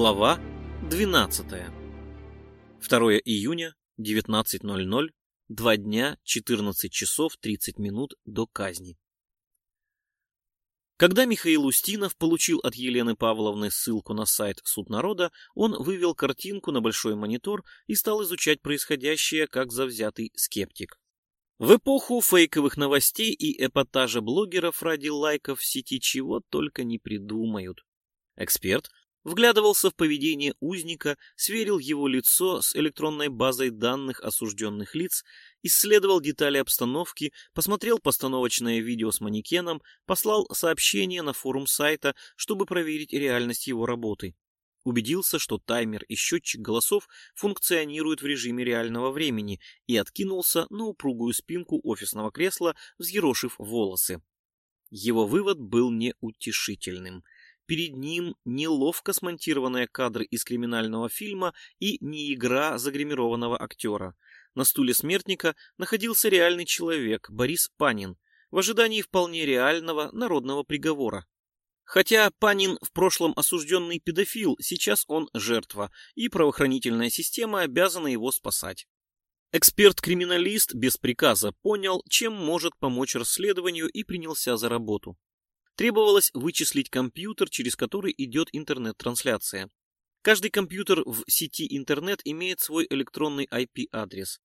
Глава 12. 2 июня, 19.00, два дня, 14 часов 30 минут до казни. Когда Михаил Устинов получил от Елены Павловны ссылку на сайт Суд народа, он вывел картинку на большой монитор и стал изучать происходящее как завзятый скептик. В эпоху фейковых новостей и эпатажа блогеров ради лайков в сети чего только не придумают. Эксперт вглядывался в поведение узника, сверил его лицо с электронной базой данных осужденных лиц, исследовал детали обстановки, посмотрел постановочное видео с манекеном, послал сообщение на форум сайта, чтобы проверить реальность его работы. Убедился, что таймер и счетчик голосов функционируют в режиме реального времени и откинулся на упругую спинку офисного кресла, взъерошив волосы. Его вывод был неутешительным – Перед ним неловко смонтированные кадры из криминального фильма и не игра загримированного актера. На стуле смертника находился реальный человек, Борис Панин, в ожидании вполне реального народного приговора. Хотя Панин в прошлом осужденный педофил, сейчас он жертва, и правоохранительная система обязана его спасать. Эксперт-криминалист без приказа понял, чем может помочь расследованию и принялся за работу. Требовалось вычислить компьютер, через который идет интернет-трансляция. Каждый компьютер в сети интернет имеет свой электронный IP-адрес.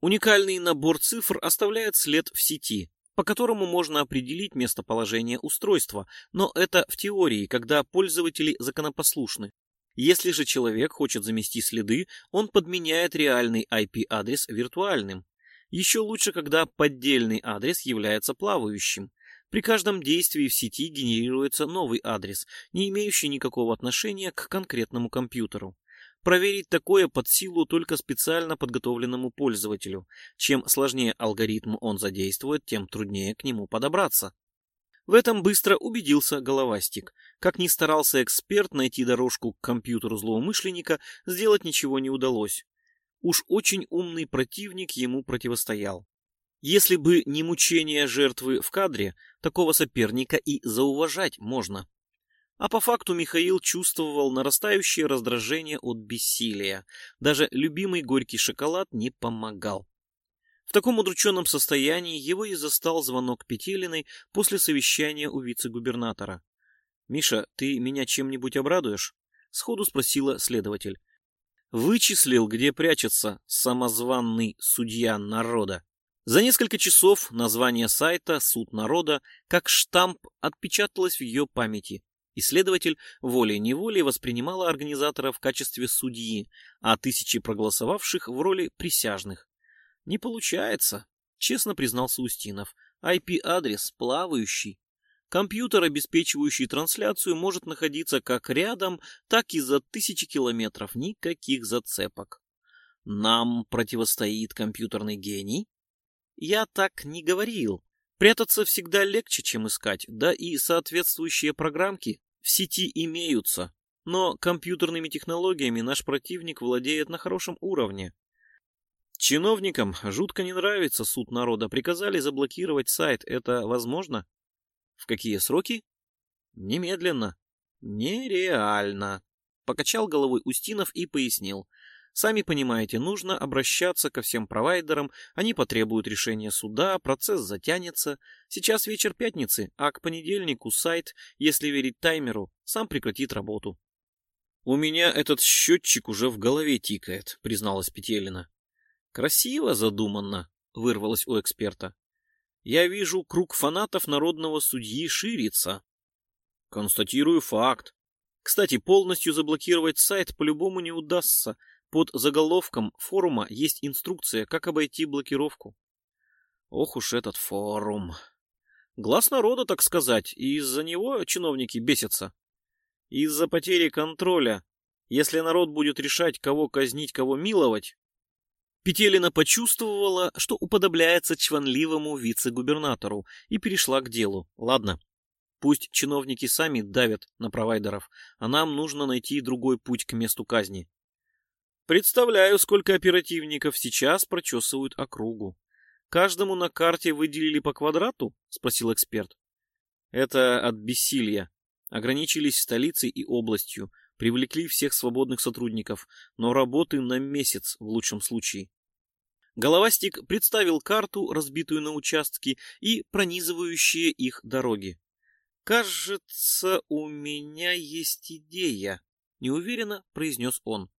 Уникальный набор цифр оставляет след в сети, по которому можно определить местоположение устройства, но это в теории, когда пользователи законопослушны. Если же человек хочет замести следы, он подменяет реальный IP-адрес виртуальным. Еще лучше, когда поддельный адрес является плавающим. При каждом действии в сети генерируется новый адрес, не имеющий никакого отношения к конкретному компьютеру. Проверить такое под силу только специально подготовленному пользователю. Чем сложнее алгоритм он задействует, тем труднее к нему подобраться. В этом быстро убедился головастик. Как ни старался эксперт найти дорожку к компьютеру злоумышленника, сделать ничего не удалось. Уж очень умный противник ему противостоял. Если бы не мучение жертвы в кадре, такого соперника и зауважать можно. А по факту Михаил чувствовал нарастающее раздражение от бессилия. Даже любимый горький шоколад не помогал. В таком удрученном состоянии его и застал звонок Петелиной после совещания у вице-губернатора. «Миша, ты меня чем-нибудь обрадуешь?» — сходу спросила следователь. «Вычислил, где прячется самозванный судья народа». За несколько часов название сайта «Суд народа» как штамп отпечаталось в ее памяти. Исследователь волей-неволей воспринимала организатора в качестве судьи, а тысячи проголосовавших в роли присяжных. «Не получается», — честно признался Устинов. «IP-адрес плавающий. Компьютер, обеспечивающий трансляцию, может находиться как рядом, так и за тысячи километров. Никаких зацепок. Нам противостоит компьютерный гений?» Я так не говорил. Прятаться всегда легче, чем искать, да и соответствующие программки в сети имеются. Но компьютерными технологиями наш противник владеет на хорошем уровне. Чиновникам жутко не нравится суд народа. Приказали заблокировать сайт. Это возможно? В какие сроки? Немедленно. Нереально. Покачал головой Устинов и пояснил. Сами понимаете, нужно обращаться ко всем провайдерам, они потребуют решения суда, процесс затянется. Сейчас вечер пятницы, а к понедельнику сайт, если верить таймеру, сам прекратит работу. «У меня этот счетчик уже в голове тикает», — призналась Петелина. «Красиво задуманно», — вырвалось у эксперта. «Я вижу, круг фанатов народного судьи ширится». «Констатирую факт. Кстати, полностью заблокировать сайт по-любому не удастся, под заголовком форума есть инструкция, как обойти блокировку. Ох уж этот форум. Глаз народа, так сказать, и из-за него чиновники бесятся. Из-за потери контроля. Если народ будет решать, кого казнить, кого миловать... Петелина почувствовала, что уподобляется чванливому вице-губернатору, и перешла к делу. Ладно, пусть чиновники сами давят на провайдеров, а нам нужно найти другой путь к месту казни. Представляю, сколько оперативников сейчас прочесывают округу. Каждому на карте выделили по квадрату? Спросил эксперт. Это от бессилия. Ограничились столицей и областью. привлекли всех свободных сотрудников, но работы на месяц в лучшем случае. Головастик представил карту, разбитую на участки, и пронизывающие их дороги. «Кажется, у меня есть идея», — неуверенно произнес он.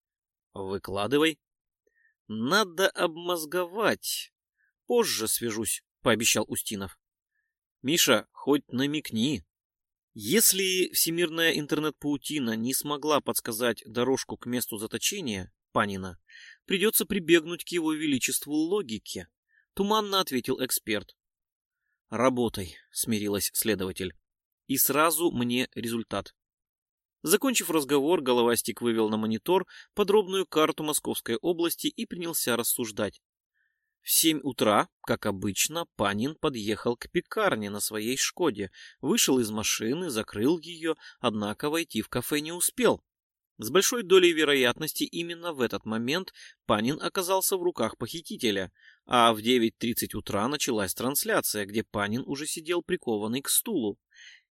«Выкладывай». «Надо обмозговать. Позже свяжусь», — пообещал Устинов. «Миша, хоть намекни». Если всемирная интернет-паутина не смогла подсказать дорожку к месту заточения Панина, придется прибегнуть к его величеству логике, туманно ответил эксперт. Работай, смирилась следователь. И сразу мне результат. Закончив разговор, Головастик вывел на монитор подробную карту Московской области и принялся рассуждать. В семь утра, как обычно, Панин подъехал к пекарне на своей «Шкоде», вышел из машины, закрыл ее, однако войти в кафе не успел. С большой долей вероятности именно в этот момент Панин оказался в руках похитителя, а в 9.30 утра началась трансляция, где Панин уже сидел прикованный к стулу.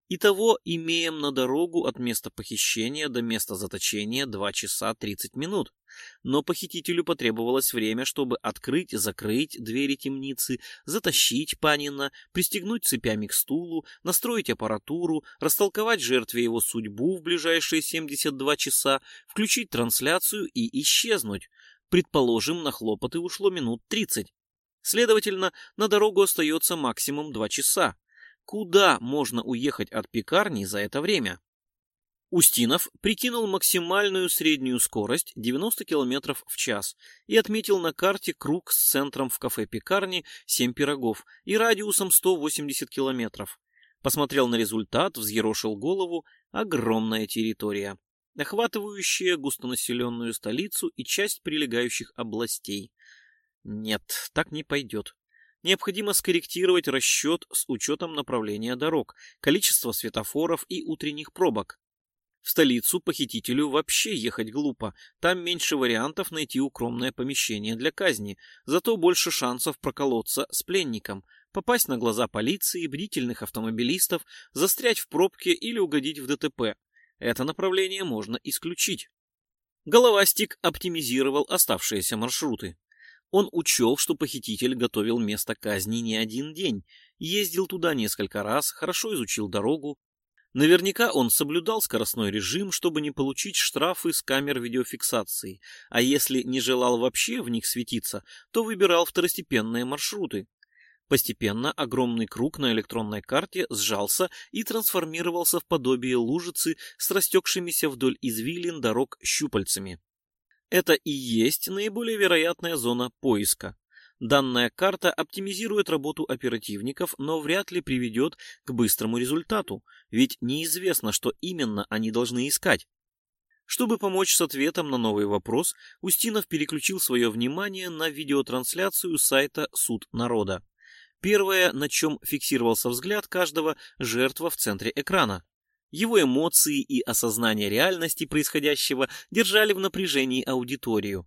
Итого имеем на дорогу от места похищения до места заточения 2 часа 30 минут. Но похитителю потребовалось время, чтобы открыть и закрыть двери темницы, затащить Панина, пристегнуть цепями к стулу, настроить аппаратуру, растолковать жертве его судьбу в ближайшие 72 часа, включить трансляцию и исчезнуть. Предположим, на хлопоты ушло минут 30. Следовательно, на дорогу остается максимум 2 часа. Куда можно уехать от пекарни за это время? Устинов прикинул максимальную среднюю скорость 90 км в час и отметил на карте круг с центром в кафе-пекарне 7 пирогов и радиусом 180 км. Посмотрел на результат, взъерошил голову. Огромная территория, охватывающая густонаселенную столицу и часть прилегающих областей. Нет, так не пойдет. Необходимо скорректировать расчет с учетом направления дорог, количества светофоров и утренних пробок. В столицу похитителю вообще ехать глупо, там меньше вариантов найти укромное помещение для казни, зато больше шансов проколоться с пленником, попасть на глаза полиции, бдительных автомобилистов, застрять в пробке или угодить в ДТП. Это направление можно исключить. Головастик оптимизировал оставшиеся маршруты. Он учел, что похититель готовил место казни не один день, ездил туда несколько раз, хорошо изучил дорогу. Наверняка он соблюдал скоростной режим, чтобы не получить штрафы с камер видеофиксации, а если не желал вообще в них светиться, то выбирал второстепенные маршруты. Постепенно огромный круг на электронной карте сжался и трансформировался в подобие лужицы с растекшимися вдоль извилин дорог щупальцами. Это и есть наиболее вероятная зона поиска. Данная карта оптимизирует работу оперативников, но вряд ли приведет к быстрому результату, ведь неизвестно, что именно они должны искать. Чтобы помочь с ответом на новый вопрос, Устинов переключил свое внимание на видеотрансляцию сайта «Суд народа». Первое, на чем фиксировался взгляд каждого, жертва в центре экрана. Его эмоции и осознание реальности происходящего держали в напряжении аудиторию.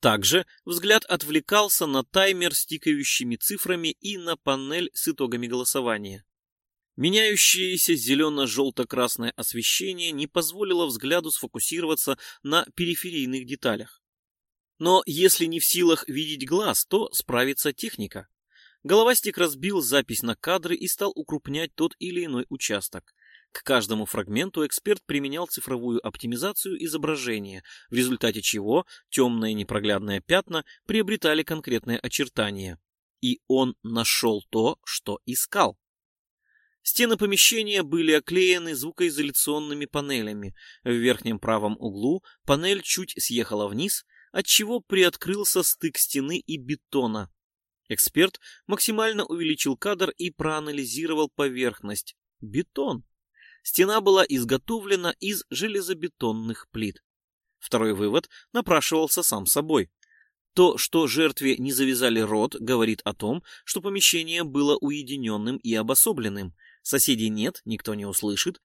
Также взгляд отвлекался на таймер с тикающими цифрами и на панель с итогами голосования. Меняющееся зелено-желто-красное освещение не позволило взгляду сфокусироваться на периферийных деталях. Но если не в силах видеть глаз, то справится техника. Головастик разбил запись на кадры и стал укрупнять тот или иной участок. К каждому фрагменту эксперт применял цифровую оптимизацию изображения, в результате чего темные непроглядные пятна приобретали конкретные очертания. И он нашел то, что искал. Стены помещения были оклеены звукоизоляционными панелями. В верхнем правом углу панель чуть съехала вниз, отчего приоткрылся стык стены и бетона. Эксперт максимально увеличил кадр и проанализировал поверхность. Бетон. Стена была изготовлена из железобетонных плит. Второй вывод напрашивался сам собой. То, что жертве не завязали рот, говорит о том, что помещение было уединенным и обособленным. Соседей нет, никто не услышит.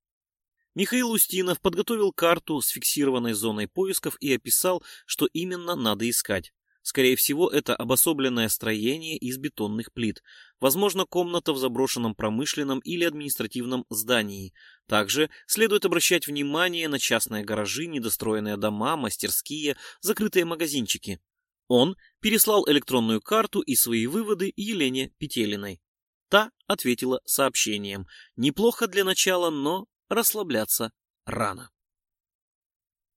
Михаил Устинов подготовил карту с фиксированной зоной поисков и описал, что именно надо искать. Скорее всего, это обособленное строение из бетонных плит, возможно, комната в заброшенном промышленном или административном здании. Также следует обращать внимание на частные гаражи, недостроенные дома, мастерские, закрытые магазинчики. Он переслал электронную карту и свои выводы Елене Петелиной. Та ответила сообщением. Неплохо для начала, но расслабляться рано.